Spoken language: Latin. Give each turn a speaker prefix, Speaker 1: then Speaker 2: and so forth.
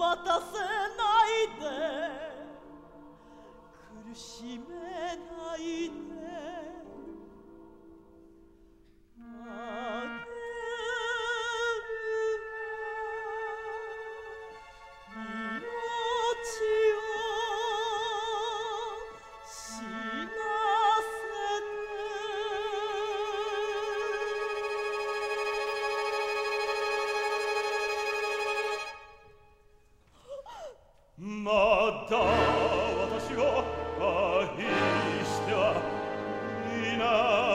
Speaker 1: 待たせないで。苦しめない
Speaker 2: まだ私は愛してはいない